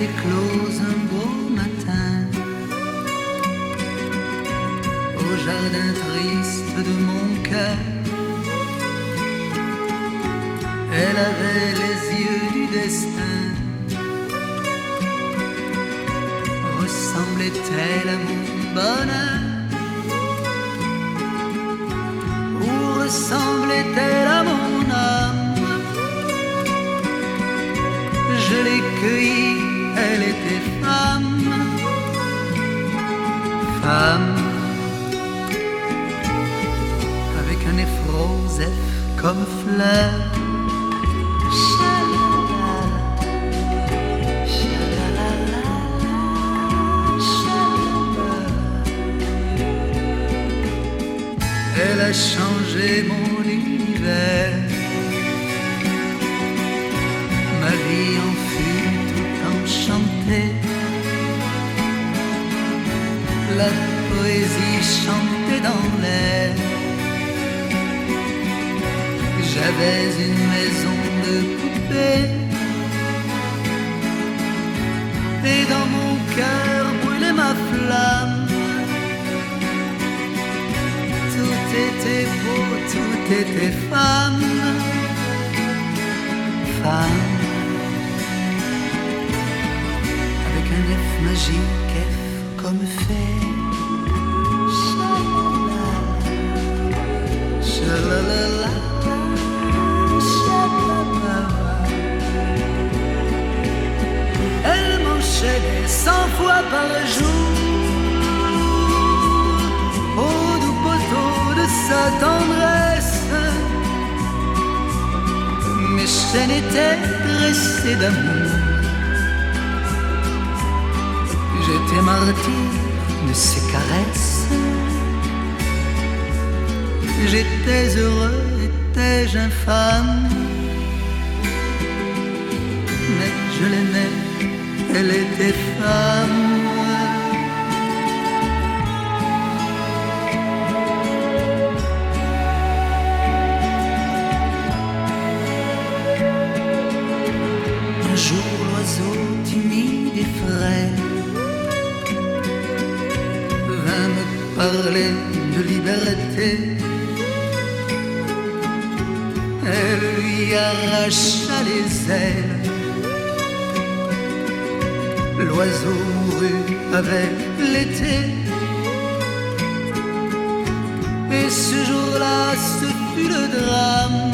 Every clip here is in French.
était close un beau matin au jardin triste de mon cœur. Elle avait les yeux du destin. Ressemblait-elle à mon bonheur? Ou ressemblait-elle à mon âme Je l'ai cueillie Avec un effrosef comme fleur. Elle a changé mon univers. Ma vie en fut tout enchantée. La poésie chantait dans l'air. J'avais une maison de poupée. Et dans mon cœur brûlait ma flamme. Tout était beau, tout était femme. Femme. Avec un F magique, F comme fait. Fois par jour. Au doux poteau de sa tendresse. Mes chaînes étaient dressées d'amour. J'étais martyr de ses caresses. J'étais heureux, étais-je infâme? Mais je l'aimais, elle était femme Un jour l'oiseau timide et frais vint me parler de liberté. Elle lui arracha les ailes. L'oiseau mourut avec l'été. Et ce jour-là, ce fut le drame.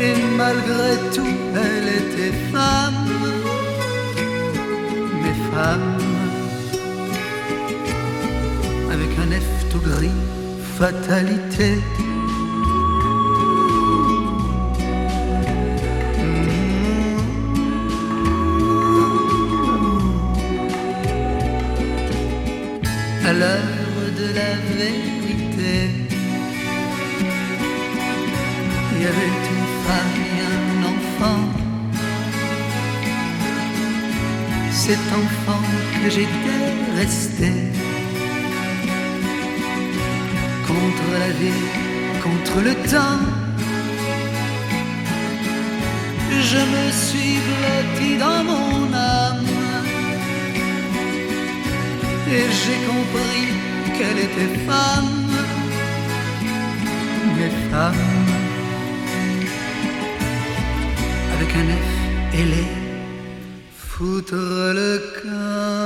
Et malgré tout, elle était femme. Mais femme avec un F tout gris, fatalité. À l'heure de la vérité, il y avait une femme et un enfant. Cet enfant que j'étais resté contre la vie, contre le temps. Je me suis blotti dans mon âme et j'ai compris qu'elle était femme, mais femme avec un F ailé, foutre le camp.